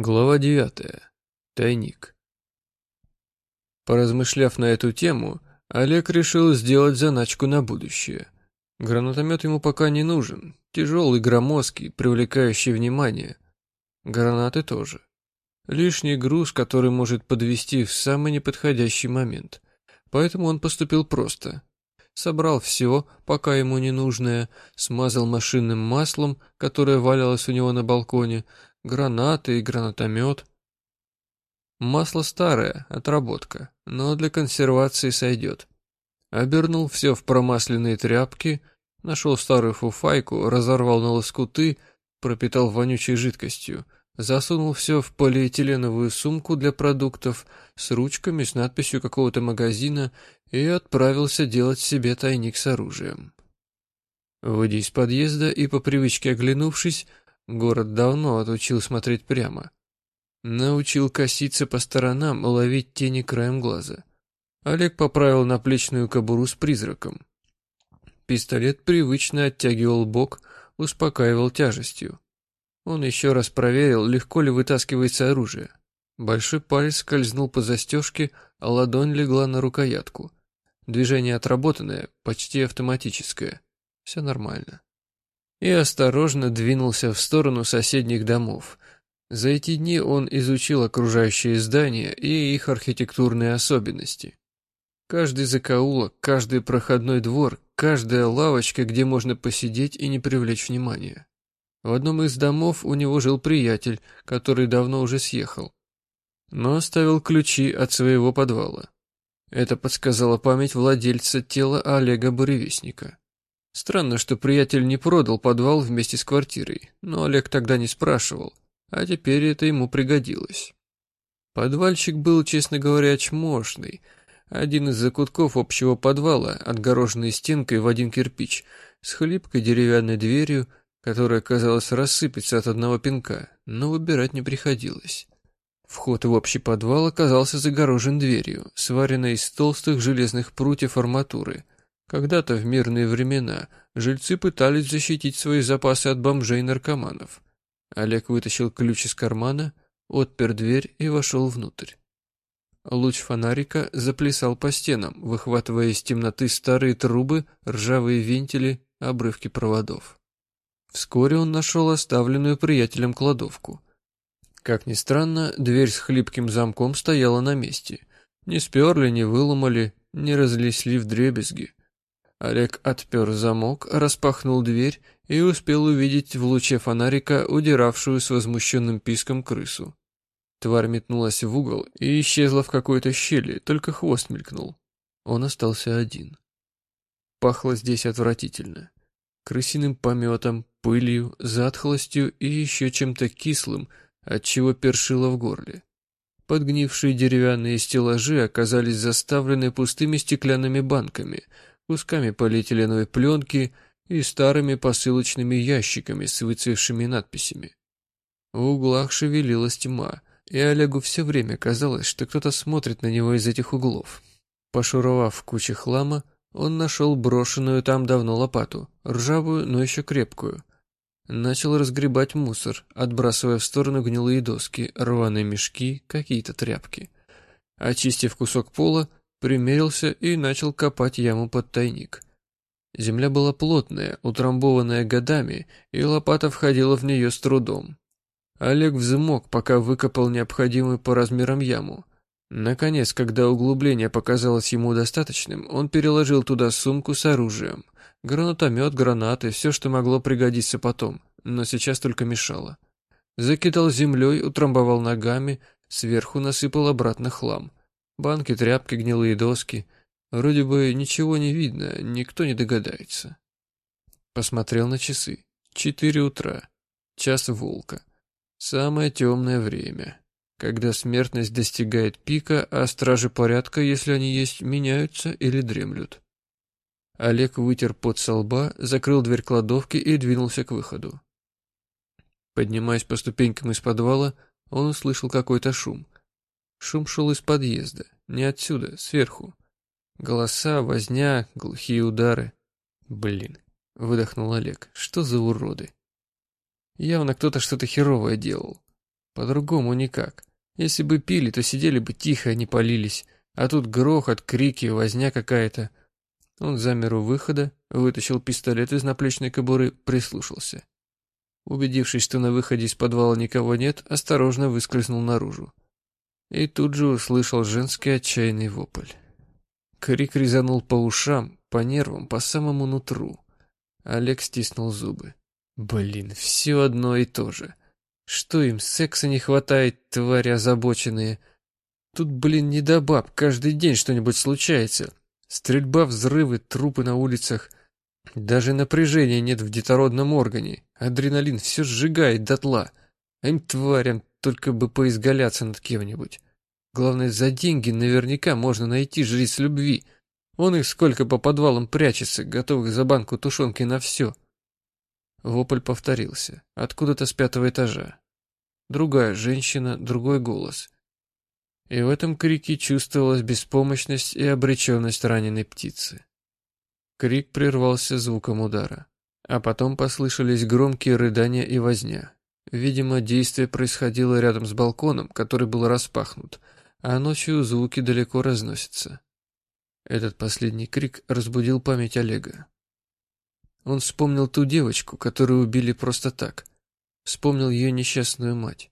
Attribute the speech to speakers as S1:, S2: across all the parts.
S1: Глава девятая. Тайник. Поразмышляв на эту тему, Олег решил сделать заначку на будущее. Гранатомет ему пока не нужен, тяжелый, громоздкий, привлекающий внимание. Гранаты тоже. Лишний груз, который может подвести в самый неподходящий момент. Поэтому он поступил просто. Собрал все, пока ему не нужное, смазал машинным маслом, которое валялось у него на балконе, гранаты и гранатомет. Масло старое, отработка, но для консервации сойдет. Обернул все в промасленные тряпки, нашел старую фуфайку, разорвал на лоскуты, пропитал вонючей жидкостью, засунул все в полиэтиленовую сумку для продуктов с ручками с надписью какого-то магазина и отправился делать себе тайник с оружием. Выйдя из подъезда и по привычке оглянувшись, Город давно отучил смотреть прямо. Научил коситься по сторонам, ловить тени краем глаза. Олег поправил наплечную кобуру с призраком. Пистолет привычно оттягивал бок, успокаивал тяжестью. Он еще раз проверил, легко ли вытаскивается оружие. Большой палец скользнул по застежке, а ладонь легла на рукоятку. Движение отработанное, почти автоматическое. Все нормально и осторожно двинулся в сторону соседних домов. За эти дни он изучил окружающие здания и их архитектурные особенности. Каждый закоулок, каждый проходной двор, каждая лавочка, где можно посидеть и не привлечь внимания. В одном из домов у него жил приятель, который давно уже съехал, но оставил ключи от своего подвала. Это подсказала память владельца тела Олега Буревестника. Странно, что приятель не продал подвал вместе с квартирой, но Олег тогда не спрашивал, а теперь это ему пригодилось. Подвальчик был, честно говоря, чмошный. Один из закутков общего подвала, отгороженный стенкой в один кирпич, с хлипкой деревянной дверью, которая, казалось, рассыпется от одного пинка, но выбирать не приходилось. Вход в общий подвал оказался загорожен дверью, сваренной из толстых железных прутьев арматуры – когда-то в мирные времена жильцы пытались защитить свои запасы от бомжей и наркоманов. Олег вытащил ключ из кармана, отпер дверь и вошел внутрь. Луч фонарика заплясал по стенам, выхватывая из темноты старые трубы, ржавые вентили, обрывки проводов. Вскоре он нашел оставленную приятелем кладовку. Как ни странно, дверь с хлипким замком стояла на месте. Не сперли, не выломали, не разлесли в дребезги. Олег отпер замок, распахнул дверь и успел увидеть в луче фонарика удиравшую с возмущенным писком крысу. Тварь метнулась в угол и исчезла в какой-то щели, только хвост мелькнул. Он остался один. Пахло здесь отвратительно. Крысиным пометом, пылью, затхлостью и еще чем-то кислым, от чего першило в горле. Подгнившие деревянные стеллажи оказались заставлены пустыми стеклянными банками — кусками полиэтиленовой пленки и старыми посылочными ящиками с выцвевшими надписями. В углах шевелилась тьма, и Олегу все время казалось, что кто-то смотрит на него из этих углов. Пошуровав в куче хлама, он нашел брошенную там давно лопату, ржавую, но еще крепкую. Начал разгребать мусор, отбрасывая в сторону гнилые доски, рваные мешки, какие-то тряпки. Очистив кусок пола, примерился и начал копать яму под тайник. Земля была плотная, утрамбованная годами, и лопата входила в нее с трудом. Олег взмок, пока выкопал необходимую по размерам яму. Наконец, когда углубление показалось ему достаточным, он переложил туда сумку с оружием. Гранатомет, гранаты, все, что могло пригодиться потом, но сейчас только мешало. Закидал землей, утрамбовал ногами, сверху насыпал обратно хлам. Банки, тряпки, гнилые доски. Вроде бы ничего не видно, никто не догадается. Посмотрел на часы. Четыре утра. Час волка. Самое темное время. Когда смертность достигает пика, а стражи порядка, если они есть, меняются или дремлют. Олег вытер пот со лба, закрыл дверь кладовки и двинулся к выходу. Поднимаясь по ступенькам из подвала, он услышал какой-то шум — Шум шел из подъезда, не отсюда, сверху. Голоса, возня, глухие удары. Блин, выдохнул Олег, что за уроды? Явно кто-то что-то херовое делал. По-другому никак. Если бы пили, то сидели бы тихо, а не полились. А тут грохот, крики, возня какая-то. Он замер у выхода, вытащил пистолет из наплечной кобуры, прислушался. Убедившись, что на выходе из подвала никого нет, осторожно выскользнул наружу. И тут же услышал женский отчаянный вопль. Крик резанул по ушам, по нервам, по самому нутру. Олег стиснул зубы. Блин, все одно и то же. Что им, секса не хватает, твари озабоченные. Тут, блин, не до баб, каждый день что-нибудь случается. Стрельба, взрывы, трупы на улицах. Даже напряжения нет в детородном органе. Адреналин все сжигает дотла. Им, тварям, только бы поизгаляться над кем-нибудь. Главное, за деньги наверняка можно найти жриц любви. Он их сколько по подвалам прячется, готовых за банку тушенки на все. Вопль повторился. Откуда-то с пятого этажа. Другая женщина, другой голос. И в этом крике чувствовалась беспомощность и обреченность раненой птицы. Крик прервался звуком удара. А потом послышались громкие рыдания и возня. Видимо, действие происходило рядом с балконом, который был распахнут, а ночью звуки далеко разносятся. Этот последний крик разбудил память Олега. Он вспомнил ту девочку, которую убили просто так. Вспомнил ее несчастную мать.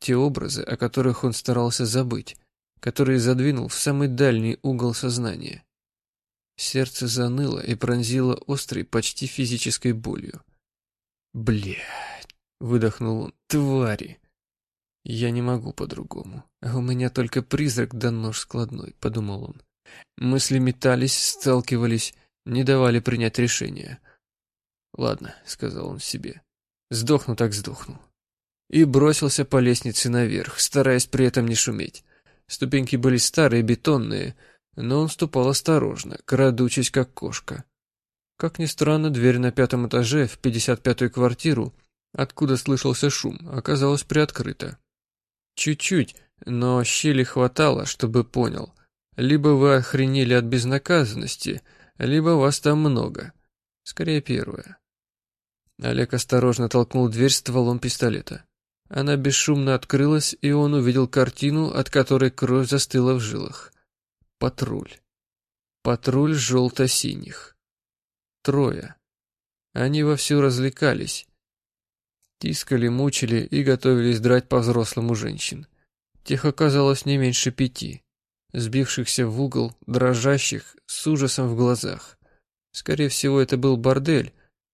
S1: Те образы, о которых он старался забыть, которые задвинул в самый дальний угол сознания. Сердце заныло и пронзило острой, почти физической болью. Блядь, выдохнул он. Твари! Я не могу по-другому. А у меня только призрак да нож складной, подумал он. Мысли метались, сталкивались, не давали принять решение. Ладно, сказал он себе. Сдохну так сдохну. И бросился по лестнице наверх, стараясь при этом не шуметь. Ступеньки были старые, бетонные, но он ступал осторожно, крадучись как кошка. Как ни странно, дверь на пятом этаже в 55-ю квартиру, откуда слышался шум, оказалась приоткрыта. Чуть-чуть, но щели хватало, чтобы понял. Либо вы охренели от безнаказанности, либо вас там много. Скорее первое. Олег осторожно толкнул дверь стволом пистолета. Она бесшумно открылась, и он увидел картину, от которой кровь застыла в жилах. Патруль. Патруль желто-синих. Трое. Они вовсю развлекались. Тискали, мучили и готовились драть по-взрослому женщин. Тех оказалось не меньше пяти. Сбившихся в угол, дрожащих, с ужасом в глазах. Скорее всего, это был бордель,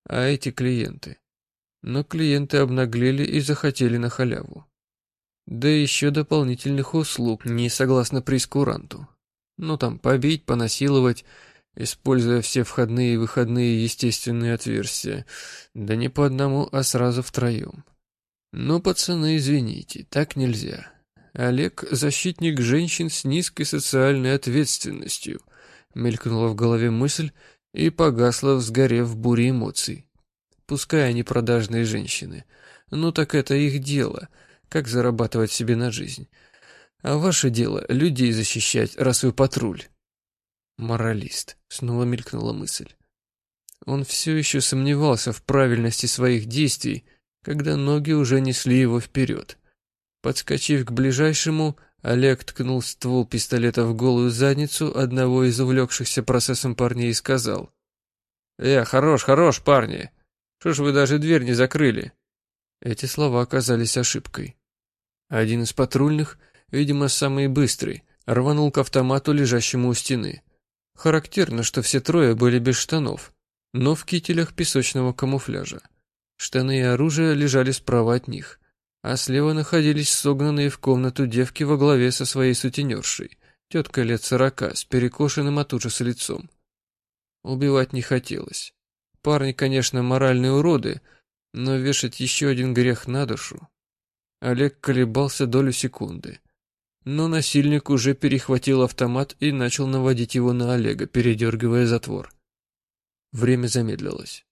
S1: а эти клиенты. Но клиенты обнаглели и захотели на халяву. Да еще дополнительных услуг, не согласно прескуранту. Ну там, побить, понасиловать, используя все входные и выходные естественные отверстия. Да не по одному, а сразу втроем. Но, пацаны, извините, так нельзя. Олег – защитник женщин с низкой социальной ответственностью. Мелькнула в голове мысль, и погасла, взгорев в буре эмоций. Пускай они продажные женщины. Ну так это их дело, как зарабатывать себе на жизнь. А ваше дело — людей защищать, раз вы патруль. Моралист. Снова мелькнула мысль. Он все еще сомневался в правильности своих действий, когда ноги уже несли его вперед. Подскочив к ближайшему, Олег ткнул ствол пистолета в голую задницу одного из увлекшихся процессом парней и сказал. «Э, хорош, хорош, парни! Что ж вы даже дверь не закрыли?» Эти слова оказались ошибкой. Один из патрульных, видимо, самый быстрый, рванул к автомату, лежащему у стены. Характерно, что все трое были без штанов, но в кителях песочного камуфляжа. Штаны и оружие лежали справа от них а слева находились согнанные в комнату девки во главе со своей сутенершей, теткой лет сорока, с перекошенным от ужаса лицом. Убивать не хотелось. Парни, конечно, моральные уроды, но вешать еще один грех на душу. Олег колебался долю секунды. Но насильник уже перехватил автомат и начал наводить его на Олега, передергивая затвор. Время замедлилось.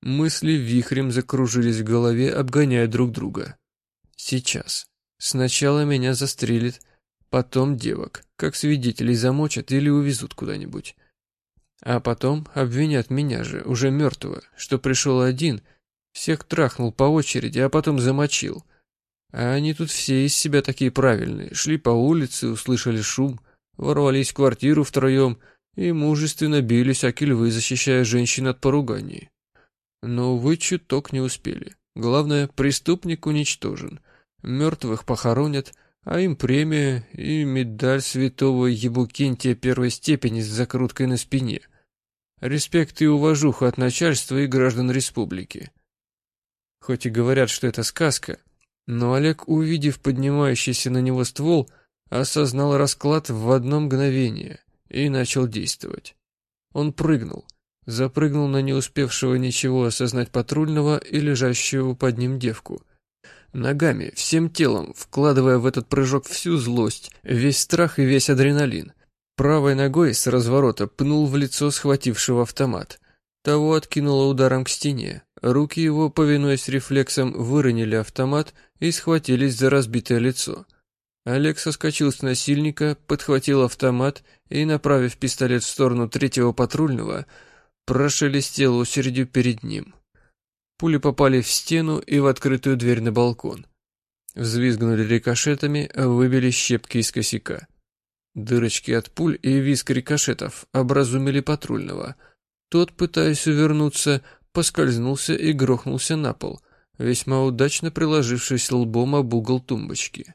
S1: Мысли вихрем закружились в голове, обгоняя друг друга. Сейчас. Сначала меня застрелит, потом девок, как свидетелей замочат или увезут куда-нибудь. А потом обвинят меня же, уже мертвого, что пришел один, всех трахнул по очереди, а потом замочил. А они тут все из себя такие правильные. Шли по улице, услышали шум, ворвались в квартиру втроем и мужественно бились аки львы, защищая женщин от поруганий. Но, увы, чуток не успели. Главное, преступник уничтожен. Мертвых похоронят, а им премия и медаль святого Ебукентия первой степени с закруткой на спине. Респект и уважуха от начальства и граждан республики. Хоть и говорят, что это сказка, но Олег, увидев поднимающийся на него ствол, осознал расклад в одно мгновение и начал действовать. Он прыгнул, запрыгнул на не успевшего ничего осознать патрульного и лежащего под ним девку. Ногами, всем телом, вкладывая в этот прыжок всю злость, весь страх и весь адреналин. Правой ногой с разворота пнул в лицо схватившего автомат. Того откинуло ударом к стене. Руки его, повинуясь рефлексам, выронили автомат и схватились за разбитое лицо. Олег соскочил с насильника, подхватил автомат и, направив пистолет в сторону третьего патрульного, прошелестел очередью перед ним. Пули попали в стену и в открытую дверь на балкон. Взвизгнули рикошетами, выбили щепки из косяка. Дырочки от пуль и визг рикошетов образумили патрульного. Тот, пытаясь увернуться, поскользнулся и грохнулся на пол, весьма удачно приложившись лбом об угол тумбочки.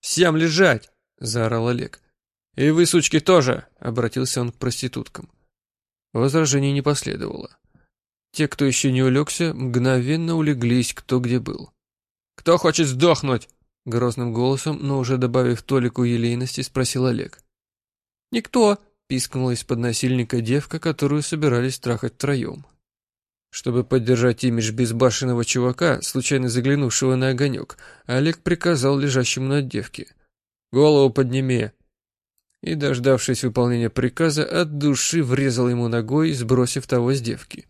S1: «Всем лежать!» — заорал Олег. «И вы, сучки, тоже!» — обратился он к проституткам. Возражений не последовало. Те, кто еще не улегся, мгновенно улеглись кто где был. «Кто хочет сдохнуть?» — грозным голосом, но уже добавив толику елейности, спросил Олег. «Никто!» — пискнула из-под насильника девка, которую собирались трахать втроем. Чтобы поддержать имидж безбашенного чувака, случайно заглянувшего на огонек, Олег приказал лежащему на девке. «Голову подними!» И, дождавшись выполнения приказа, от души врезал ему ногой, сбросив того с девки.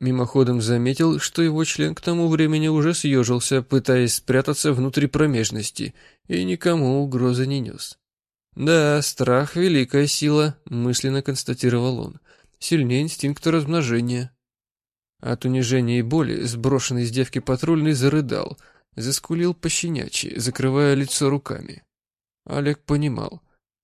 S1: Мимоходом заметил, что его член к тому времени уже съежился, пытаясь спрятаться внутри промежности, и никому угрозы не нес. «Да, страх — великая сила», — мысленно констатировал он. «Сильнее инстинкта размножения». От унижения и боли сброшенный с девки патрульный зарыдал, заскулил пощенячьи, закрывая лицо руками. Олег понимал,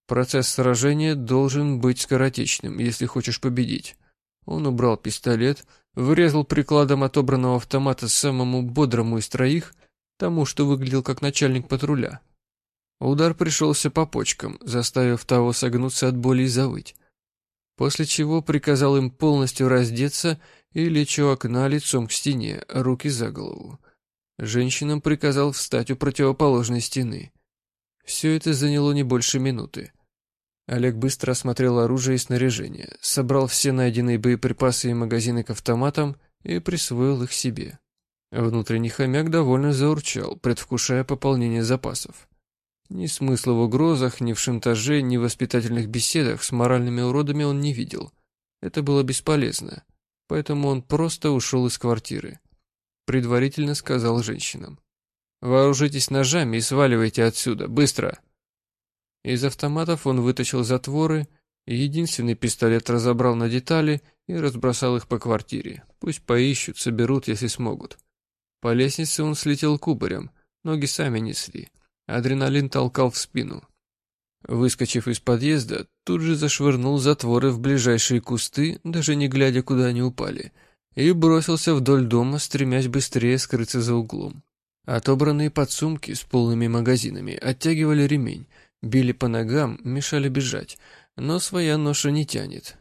S1: процесс сражения должен быть скоротечным, если хочешь победить. Он убрал пистолет, врезал прикладом отобранного автомата самому бодрому из троих, тому, что выглядел как начальник патруля. Удар пришелся по почкам, заставив того согнуться от боли и завыть. После чего приказал им полностью раздеться и лечь у окна лицом к стене, руки за голову. Женщинам приказал встать у противоположной стены. Все это заняло не больше минуты. Олег быстро осмотрел оружие и снаряжение, собрал все найденные боеприпасы и магазины к автоматам и присвоил их себе. Внутренний хомяк довольно заурчал, предвкушая пополнение запасов. Ни смысла в угрозах, ни в шантаже, ни в воспитательных беседах с моральными уродами он не видел. Это было бесполезно поэтому он просто ушел из квартиры. Предварительно сказал женщинам. «Вооружитесь ножами и сваливайте отсюда, быстро!» Из автоматов он вытащил затворы, единственный пистолет разобрал на детали и разбросал их по квартире. Пусть поищут, соберут, если смогут. По лестнице он слетел кубарем, ноги сами несли. Адреналин толкал в спину. Выскочив из подъезда, тут же зашвырнул затворы в ближайшие кусты, даже не глядя, куда они упали, и бросился вдоль дома, стремясь быстрее скрыться за углом. Отобранные подсумки с полными магазинами оттягивали ремень, били по ногам, мешали бежать, но своя ноша не тянет.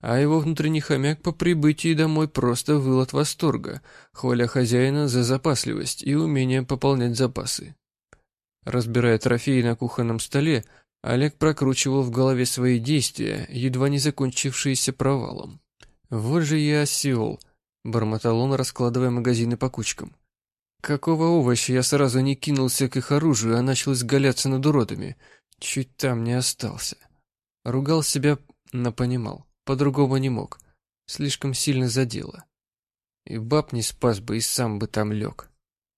S1: А его внутренний хомяк по прибытии домой просто выл от восторга, хваля хозяина за запасливость и умение пополнять запасы. Разбирая трофеи на кухонном столе, Олег прокручивал в голове свои действия, едва не закончившиеся провалом. «Вот же я осел!» — бормотал он, раскладывая магазины по кучкам. «Какого овоща я сразу не кинулся к их оружию, а начал изгаляться над уродами? Чуть там не остался». Ругал себя, но понимал, по-другому не мог. Слишком сильно задело. И баб не спас бы, и сам бы там лег.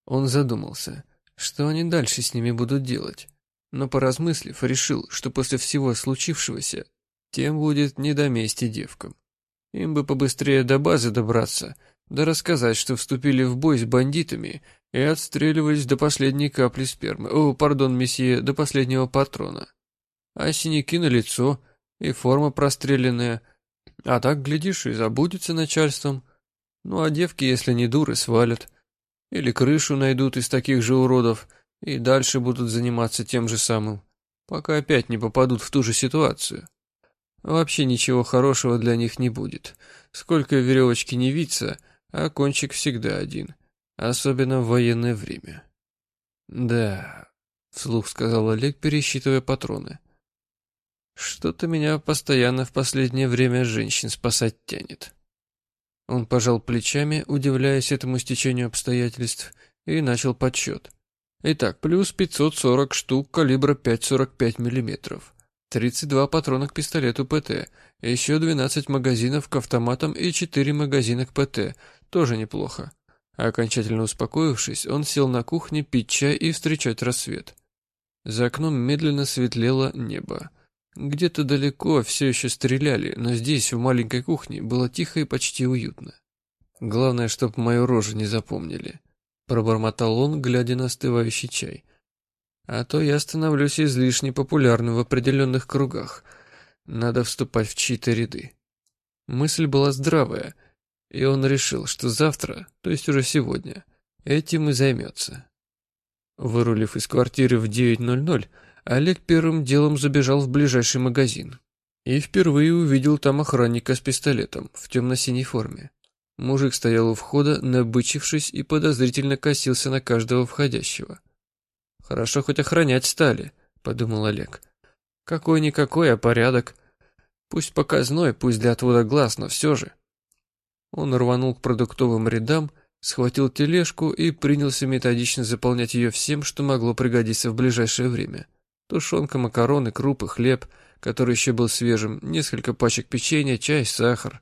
S1: Он задумался, что они дальше с ними будут делать но, поразмыслив, решил, что после всего случившегося тем будет не до мести девкам. Им бы побыстрее до базы добраться, да рассказать, что вступили в бой с бандитами и отстреливались до последней капли спермы. О, пардон, месье, до последнего патрона. А синяки на лицо и форма простреленная. А так, глядишь, и забудется начальством. Ну, а девки, если не дуры, свалят. Или крышу найдут из таких же уродов и дальше будут заниматься тем же самым, пока опять не попадут в ту же ситуацию. Вообще ничего хорошего для них не будет. Сколько веревочки не виться, а кончик всегда один, особенно в военное время. «Да», — вслух сказал Олег, пересчитывая патроны. «Что-то меня постоянно в последнее время женщин спасать тянет». Он пожал плечами, удивляясь этому стечению обстоятельств, и начал подсчет. Итак, плюс 540 штук калибра 5,45 миллиметров. 32 патрона к пистолету ПТ, еще 12 магазинов к автоматам и 4 магазина к ПТ, тоже неплохо. Окончательно успокоившись, он сел на кухне пить чай и встречать рассвет. За окном медленно светлело небо. Где-то далеко все еще стреляли, но здесь, в маленькой кухне, было тихо и почти уютно. Главное, чтоб мою рожу не запомнили. Пробормотал он, глядя на остывающий чай. А то я становлюсь излишне популярным в определенных кругах. Надо вступать в чьи-то ряды. Мысль была здравая, и он решил, что завтра, то есть уже сегодня, этим и займется. Вырулив из квартиры в 9.00, Олег первым делом забежал в ближайший магазин. И впервые увидел там охранника с пистолетом в темно-синей форме. Мужик стоял у входа, набычившись и подозрительно косился на каждого входящего. Хорошо хоть охранять стали, подумал Олег. Какой-никакой, а порядок. Пусть показной, пусть для отвода глаз, но все же. Он рванул к продуктовым рядам, схватил тележку и принялся методично заполнять ее всем, что могло пригодиться в ближайшее время. Тушенка, макароны, крупы, хлеб, который еще был свежим, несколько пачек печенья, чай, сахар.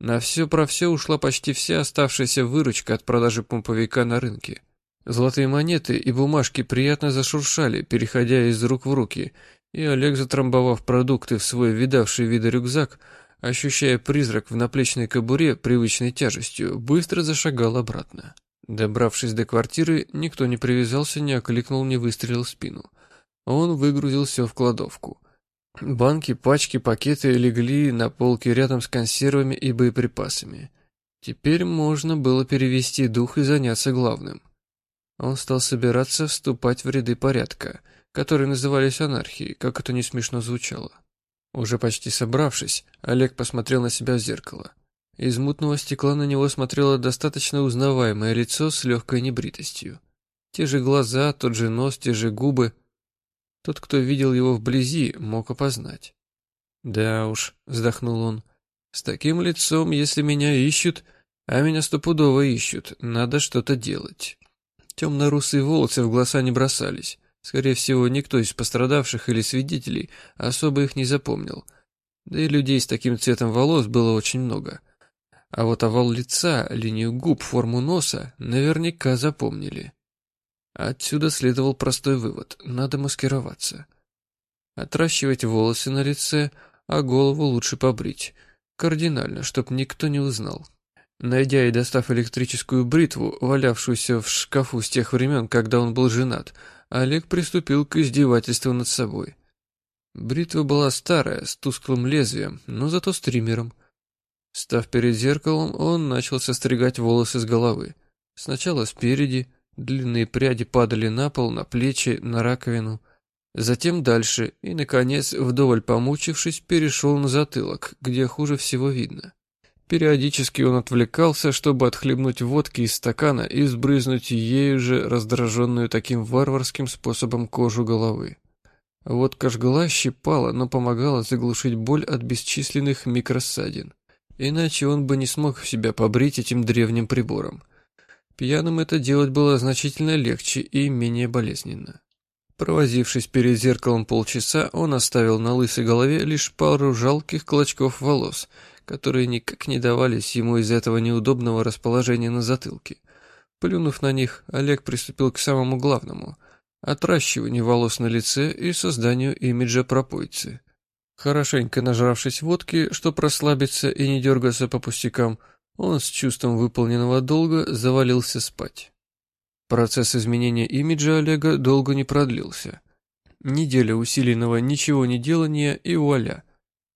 S1: На все про все ушла почти вся оставшаяся выручка от продажи помповика на рынке. Золотые монеты и бумажки приятно зашуршали, переходя из рук в руки, и Олег, затрамбовав продукты в свой видавший виды рюкзак, ощущая призрак в наплечной кобуре привычной тяжестью, быстро зашагал обратно. Добравшись до квартиры, никто не привязался, не окликнул, не выстрелил в спину. Он выгрузил все в кладовку. Банки, пачки, пакеты легли на полке рядом с консервами и боеприпасами. Теперь можно было перевести дух и заняться главным — он стал собираться вступать в ряды порядка, которые назывались анархией, как это не смешно звучало. Уже почти собравшись, Олег посмотрел на себя в зеркало. Из мутного стекла на него смотрело достаточно узнаваемое лицо с легкой небритостью. Те же глаза, тот же нос, те же губы. Тот, кто видел его вблизи, мог опознать. «Да уж», — вздохнул он, — «с таким лицом, если меня ищут, а меня стопудово ищут, надо что-то делать». Темно-русые волосы в глаза не бросались. Скорее всего, никто из пострадавших или свидетелей особо их не запомнил. Да и людей с таким цветом волос было очень много. А вот овал лица, линию губ, форму носа наверняка запомнили. Отсюда следовал простой вывод – надо маскироваться. Отращивать волосы на лице, а голову лучше побрить. Кардинально, чтоб никто не узнал. Найдя и достав электрическую бритву, валявшуюся в шкафу с тех времен, когда он был женат, Олег приступил к издевательству над собой. Бритва была старая, с тусклым лезвием, но зато с триммером. Став перед зеркалом, он начал состригать волосы с головы. Сначала спереди, длинные пряди падали на пол, на плечи, на раковину. Затем дальше, и, наконец, вдоволь помучившись, перешел на затылок, где хуже всего видно. Периодически он отвлекался, чтобы отхлебнуть водки из стакана и сбрызнуть ею же раздраженную таким варварским способом кожу головы. Водка жгла, щипала, но помогала заглушить боль от бесчисленных микросадин. Иначе он бы не смог себя побрить этим древним прибором. Пьяным это делать было значительно легче и менее болезненно. Провозившись перед зеркалом полчаса, он оставил на лысой голове лишь пару жалких клочков волос – которые никак не давались ему из этого неудобного расположения на затылке. Плюнув на них, Олег приступил к самому главному – отращиванию волос на лице и созданию имиджа пропойцы. Хорошенько нажравшись водки, чтобы расслабиться и не дергаться по пустякам, он с чувством выполненного долга завалился спать. Процесс изменения имиджа Олега долго не продлился. Неделя усиленного ничего не делания и вуаля.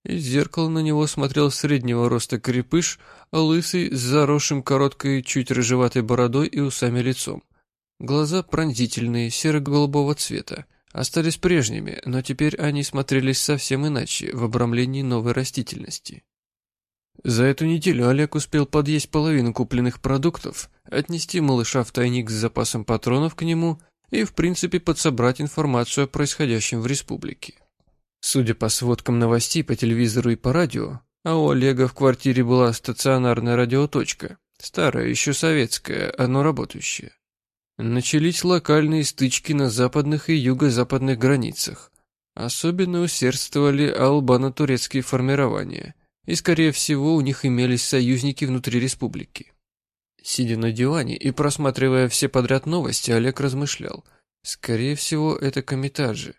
S1: Из зеркала на него смотрел среднего роста крепыш, лысый, с заросшим короткой, чуть рыжеватой бородой и усами лицом. Глаза пронзительные, серо-голубого цвета. Остались прежними, но теперь они смотрелись совсем иначе, в обрамлении новой растительности. За эту неделю Олег успел подъесть половину купленных продуктов, отнести малыша в тайник с запасом патронов к нему и, в принципе, подсобрать информацию о происходящем в республике. Судя по сводкам новостей по телевизору и по радио, а у Олега в квартире была стационарная радиоточка, старая, еще советская, но работающая. Начались локальные стычки на западных и юго-западных границах. Особенно усердствовали албано-турецкие формирования – и, скорее всего, у них имелись союзники внутри республики. Сидя на диване и просматривая все подряд новости, Олег размышлял. Скорее всего, это комитаджи.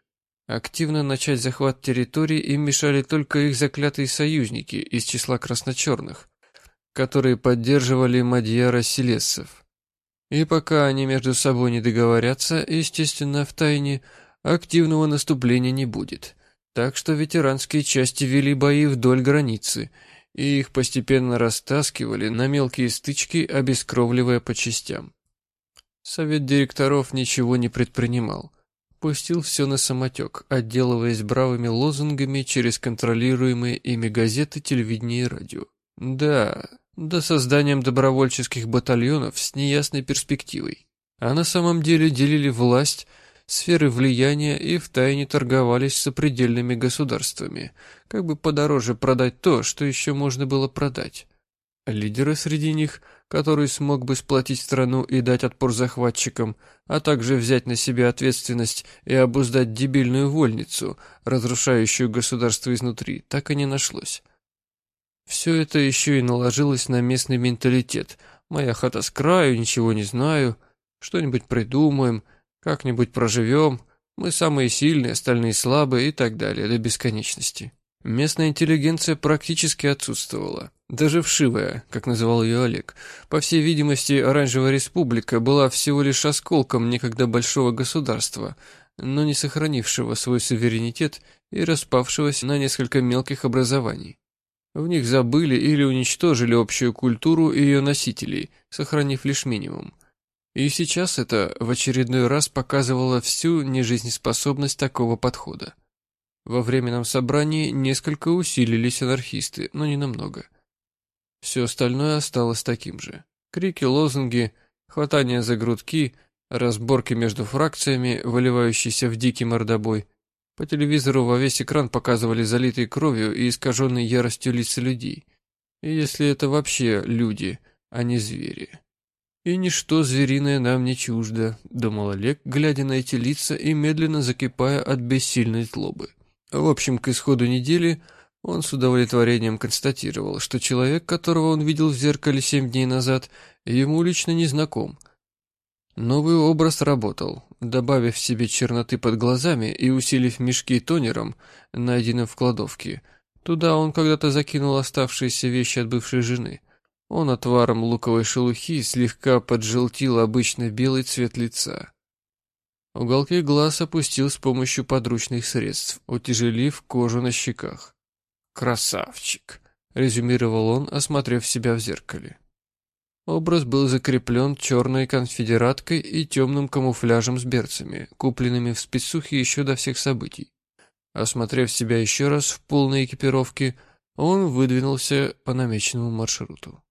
S1: Активно начать захват территории им мешали только их заклятые союзники из числа красно-черных, которые поддерживали Мадьяра Селессов. И пока они между собой не договорятся, естественно, в тайне, активного наступления не будет. Так что ветеранские части вели бои вдоль границы, и их постепенно растаскивали на мелкие стычки, обескровливая по частям. Совет директоров ничего не предпринимал. Пустил все на самотек, отделываясь бравыми лозунгами через контролируемые ими газеты, телевидение и радио. Да, до созданием добровольческих батальонов с неясной перспективой. А на самом деле делили власть сферы влияния и втайне торговались с сопредельными государствами, как бы подороже продать то, что еще можно было продать. Лидеры среди них, который смог бы сплотить страну и дать отпор захватчикам, а также взять на себя ответственность и обуздать дебильную вольницу, разрушающую государство изнутри, так и не нашлось. Все это еще и наложилось на местный менталитет. Моя хата с краю, ничего не знаю, что-нибудь придумаем – как-нибудь проживем, мы самые сильные, остальные слабые и так далее, до бесконечности. Местная интеллигенция практически отсутствовала. Даже вшивая, как называл ее Олег. По всей видимости, Оранжевая Республика была всего лишь осколком некогда большого государства, но не сохранившего свой суверенитет и распавшегося на несколько мелких образований. В них забыли или уничтожили общую культуру и ее носителей, сохранив лишь минимум. И сейчас это в очередной раз показывало всю нежизнеспособность такого подхода. Во временном собрании несколько усилились анархисты, но не намного. Все остальное осталось таким же. Крики, лозунги, хватание за грудки, разборки между фракциями, выливающиеся в дикий мордобой. По телевизору во весь экран показывали залитые кровью и искаженные яростью лица людей. И если это вообще люди, а не звери. «И ничто звериное нам не чуждо», — думал Олег, глядя на эти лица и медленно закипая от бессильной злобы. В общем, к исходу недели он с удовлетворением констатировал, что человек, которого он видел в зеркале семь дней назад, ему лично не знаком. Новый образ работал, добавив себе черноты под глазами и усилив мешки тонером, найденным в кладовке. Туда он когда-то закинул оставшиеся вещи от бывшей жены — он отваром луковой шелухи слегка поджелтил обычно белый цвет лица. Уголки глаз опустил с помощью подручных средств, утяжелив кожу на щеках. «Красавчик!» — резюмировал он, осмотрев себя в зеркале. Образ был закреплен черной конфедераткой и темным камуфляжем с берцами, купленными в спецухе еще до всех событий. Осмотрев себя еще раз в полной экипировке, он выдвинулся по намеченному маршруту.